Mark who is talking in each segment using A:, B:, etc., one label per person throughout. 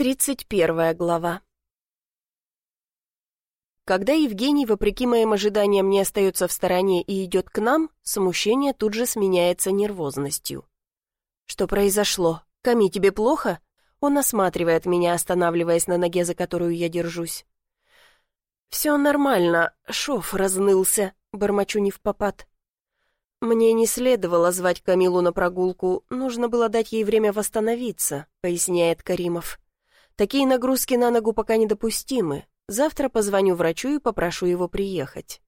A: Тридцать первая глава. Когда Евгений, вопреки моим ожиданиям, не остается в стороне и идет к нам, смущение тут же сменяется нервозностью. «Что произошло? Ками, тебе плохо?» Он осматривает меня, останавливаясь на ноге, за которую я держусь. «Все нормально, шов разнылся», — бормочу не в попад. «Мне не следовало звать Камилу на прогулку, нужно было дать ей время восстановиться», — поясняет Каримов. Такие нагрузки на ногу пока недопустимы. Завтра позвоню врачу и попрошу его приехать.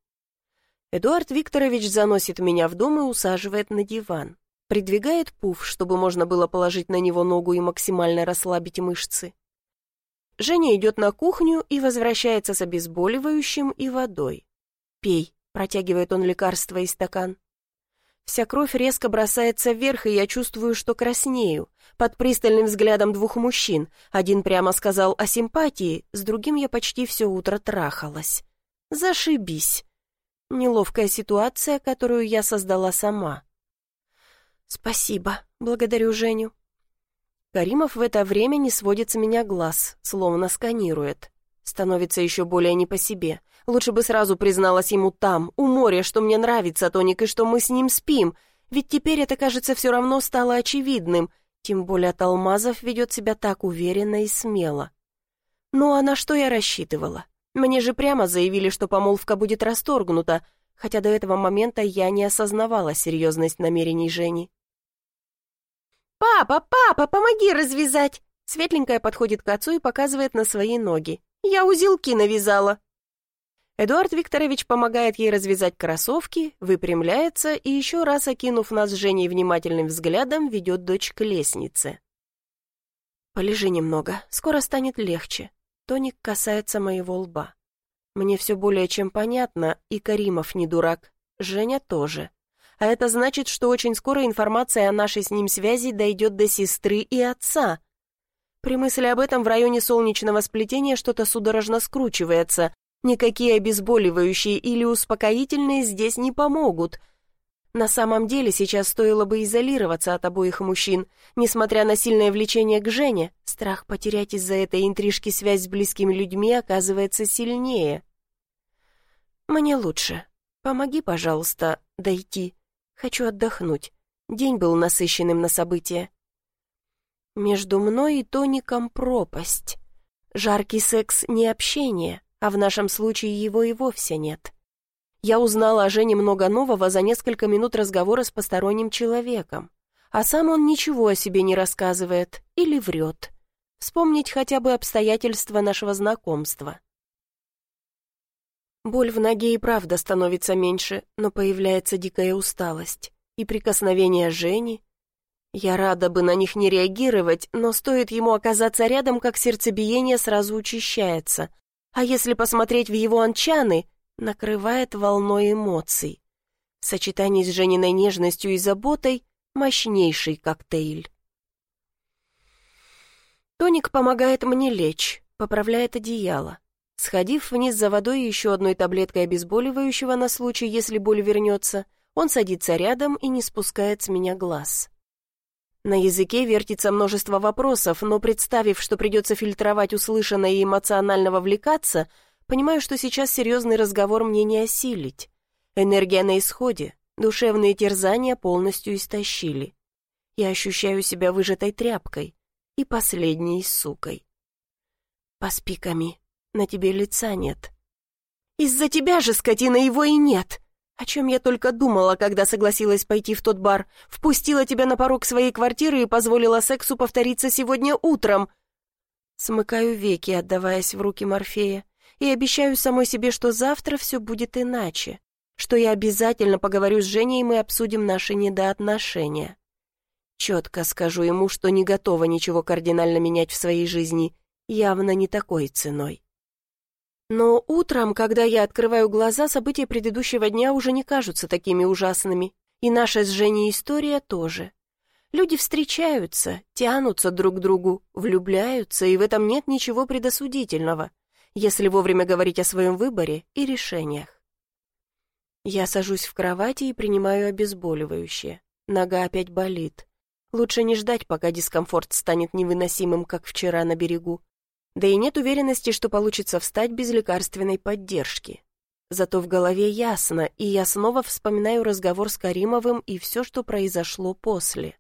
A: Эдуард Викторович заносит меня в дом и усаживает на диван. Придвигает пуф, чтобы можно было положить на него ногу и максимально расслабить мышцы. Женя идет на кухню и возвращается с обезболивающим и водой. «Пей», — протягивает он лекарство и стакан. Вся кровь резко бросается вверх, и я чувствую, что краснею. Под пристальным взглядом двух мужчин. Один прямо сказал о симпатии, с другим я почти все утро трахалась. Зашибись. Неловкая ситуация, которую я создала сама. «Спасибо, благодарю Женю». Каримов в это время не сводит с меня глаз, словно сканирует. Становится еще более не по себе. Лучше бы сразу призналась ему там, у моря, что мне нравится Тоник и что мы с ним спим, ведь теперь это, кажется, все равно стало очевидным, тем более от алмазов ведет себя так уверенно и смело. Ну а на что я рассчитывала? Мне же прямо заявили, что помолвка будет расторгнута, хотя до этого момента я не осознавала серьезность намерений Жени. «Папа, папа, помоги развязать!» Светленькая подходит к отцу и показывает на свои ноги. «Я узелки навязала!» Эдуард Викторович помогает ей развязать кроссовки, выпрямляется и еще раз, окинув нас с Женей внимательным взглядом, ведет дочь к лестнице. «Полежи немного, скоро станет легче». Тоник касается моего лба. Мне все более чем понятно, и Каримов не дурак, Женя тоже. А это значит, что очень скоро информация о нашей с ним связи дойдет до сестры и отца. При мысли об этом в районе солнечного сплетения что-то судорожно скручивается, Никакие обезболивающие или успокоительные здесь не помогут. На самом деле сейчас стоило бы изолироваться от обоих мужчин. Несмотря на сильное влечение к Жене, страх потерять из-за этой интрижки связь с близкими людьми оказывается сильнее. «Мне лучше. Помоги, пожалуйста, дойти. Хочу отдохнуть. День был насыщенным на события». Между мной и Тоником пропасть. Жаркий секс не общение, а в нашем случае его и вовсе нет. Я узнала о Жене много нового за несколько минут разговора с посторонним человеком, а сам он ничего о себе не рассказывает или врет. Вспомнить хотя бы обстоятельства нашего знакомства. Боль в ноге и правда становится меньше, но появляется дикая усталость. И прикосновения Жени. Я рада бы на них не реагировать, но стоит ему оказаться рядом, как сердцебиение сразу учащается, а если посмотреть в его анчаны, накрывает волной эмоций. В сочетании с Жениной нежностью и заботой мощнейший коктейль. Тоник помогает мне лечь, поправляет одеяло. Сходив вниз за водой и еще одной таблеткой обезболивающего на случай, если боль вернется, он садится рядом и не спускает с меня глаз. На языке вертится множество вопросов, но представив, что придется фильтровать услышанное и эмоционально вовлекаться, понимаю, что сейчас серьезный разговор мне не осилить. Энергия на исходе, душевные терзания полностью истощили. Я ощущаю себя выжатой тряпкой и последней сукой. Поспи, Ками, на тебе лица нет. Из-за тебя же, скотина, его и нет. О чем я только думала, когда согласилась пойти в тот бар. Впустила тебя на порог своей квартиры и позволила сексу повториться сегодня утром. Смыкаю веки, отдаваясь в руки Морфея, и обещаю самой себе, что завтра все будет иначе, что я обязательно поговорю с Женей, и мы обсудим наши недоотношения. Четко скажу ему, что не готова ничего кардинально менять в своей жизни, явно не такой ценой. Но утром, когда я открываю глаза, события предыдущего дня уже не кажутся такими ужасными. И наша с Женей история тоже. Люди встречаются, тянутся друг к другу, влюбляются, и в этом нет ничего предосудительного, если вовремя говорить о своем выборе и решениях. Я сажусь в кровати и принимаю обезболивающее. Нога опять болит. Лучше не ждать, пока дискомфорт станет невыносимым, как вчера на берегу. Да и нет уверенности, что получится встать без лекарственной поддержки. Зато в голове ясно, и я снова вспоминаю разговор с Каримовым и все, что произошло после.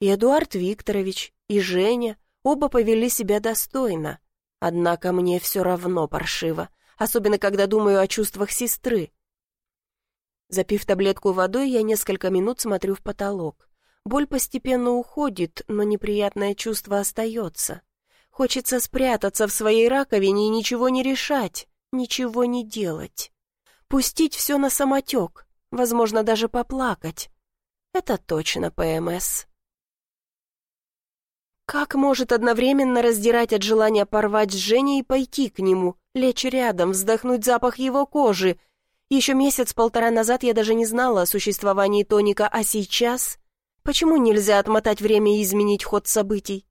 A: И Эдуард Викторович, и Женя оба повели себя достойно. Однако мне все равно паршиво, особенно когда думаю о чувствах сестры. Запив таблетку водой, я несколько минут смотрю в потолок. Боль постепенно уходит, но неприятное чувство остается. Хочется спрятаться в своей раковине и ничего не решать, ничего не делать. Пустить все на самотек, возможно, даже поплакать. Это точно ПМС. Как может одновременно раздирать от желания порвать с Женей и пойти к нему, лечь рядом, вздохнуть запах его кожи? Еще месяц-полтора назад я даже не знала о существовании тоника, а сейчас Почему нельзя отмотать время и изменить ход событий?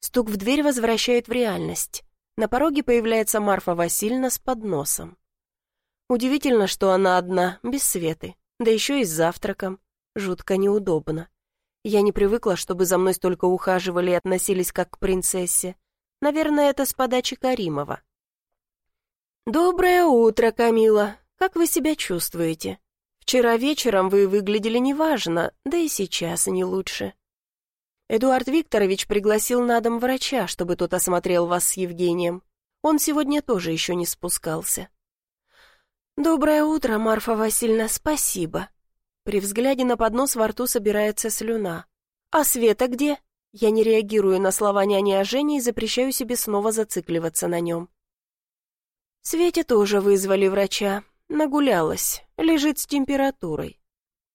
A: Стук в дверь возвращает в реальность. На пороге появляется Марфа Васильевна с подносом. Удивительно, что она одна, без Светы, да еще и с завтраком. Жутко неудобно. Я не привыкла, чтобы за мной столько ухаживали и относились как к принцессе. Наверное, это с подачи Каримова. «Доброе утро, Камила. Как вы себя чувствуете?» Вчера вечером вы выглядели неважно, да и сейчас не лучше. Эдуард Викторович пригласил на дом врача, чтобы тот осмотрел вас с Евгением. Он сегодня тоже еще не спускался. «Доброе утро, Марфа Васильевна, спасибо». При взгляде на поднос во рту собирается слюна. «А Света где?» Я не реагирую на слова няни о Жене и запрещаю себе снова зацикливаться на нем. Свете тоже вызвали врача. Нагулялась, лежит с температурой.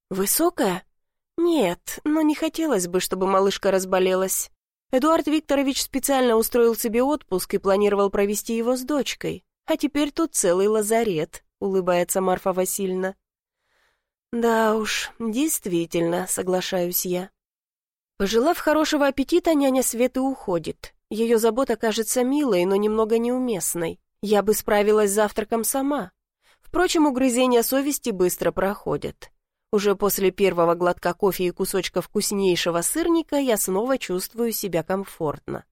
A: Высокая? Нет, но не хотелось бы, чтобы малышка разболелась. Эдуард Викторович специально устроил себе отпуск и планировал провести его с дочкой. А теперь тут целый лазарет, улыбается Марфа Васильевна. Да уж, действительно, соглашаюсь я. Пожелав хорошего аппетита, няня Светы уходит. Ее забота кажется милой, но немного неуместной. Я бы справилась с завтраком сама. Впрочем, угрызения совести быстро проходят. Уже после первого глотка кофе и кусочка вкуснейшего сырника я снова чувствую себя комфортно.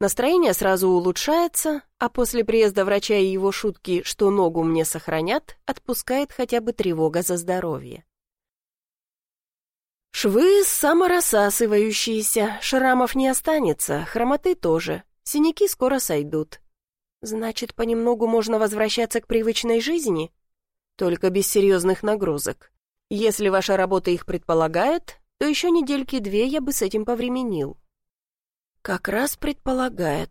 A: Настроение сразу улучшается, а после приезда врача и его шутки, что ногу мне сохранят, отпускает хотя бы тревога за здоровье. Швы саморассасывающиеся, шрамов не останется, хромоты тоже, синяки скоро сойдут. Значит, понемногу можно возвращаться к привычной жизни? Только без серьезных нагрузок. Если ваша работа их предполагает, то еще недельки две я бы с этим повременил. Как раз предполагает.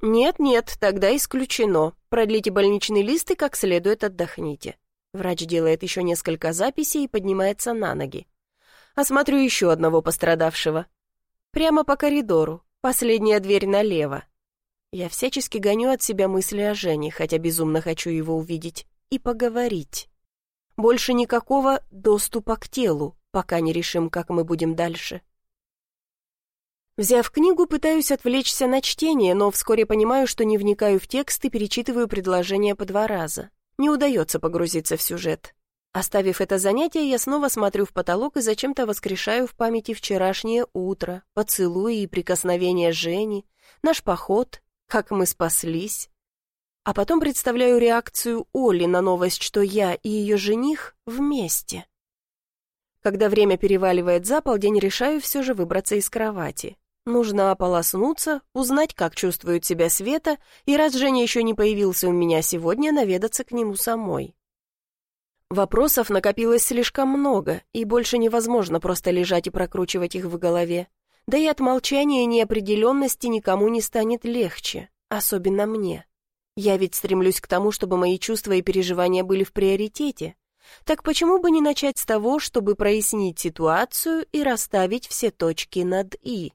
A: Нет-нет, тогда исключено. Продлите больничный лист и как следует отдохните. Врач делает еще несколько записей и поднимается на ноги. Осмотрю еще одного пострадавшего. Прямо по коридору, последняя дверь налево. Я всячески гоню от себя мысли о Жене, хотя безумно хочу его увидеть, и поговорить. Больше никакого доступа к телу, пока не решим, как мы будем дальше. Взяв книгу, пытаюсь отвлечься на чтение, но вскоре понимаю, что не вникаю в текст и перечитываю предложение по два раза. Не удается погрузиться в сюжет. Оставив это занятие, я снова смотрю в потолок и зачем-то воскрешаю в памяти вчерашнее утро, поцелуи и прикосновения Жени, наш поход, как мы спаслись. А потом представляю реакцию Оли на новость, что я и ее жених вместе. Когда время переваливает за полдень, решаю все же выбраться из кровати. Нужно ополоснуться, узнать, как чувствует себя Света, и раз Женя еще не появился у меня сегодня, наведаться к нему самой. Вопросов накопилось слишком много, и больше невозможно просто лежать и прокручивать их в голове. Да и от молчания и неопределенности никому не станет легче, особенно мне. Я ведь стремлюсь к тому, чтобы мои чувства и переживания были в приоритете. Так почему бы не начать с того, чтобы прояснить ситуацию и расставить все точки над «и»?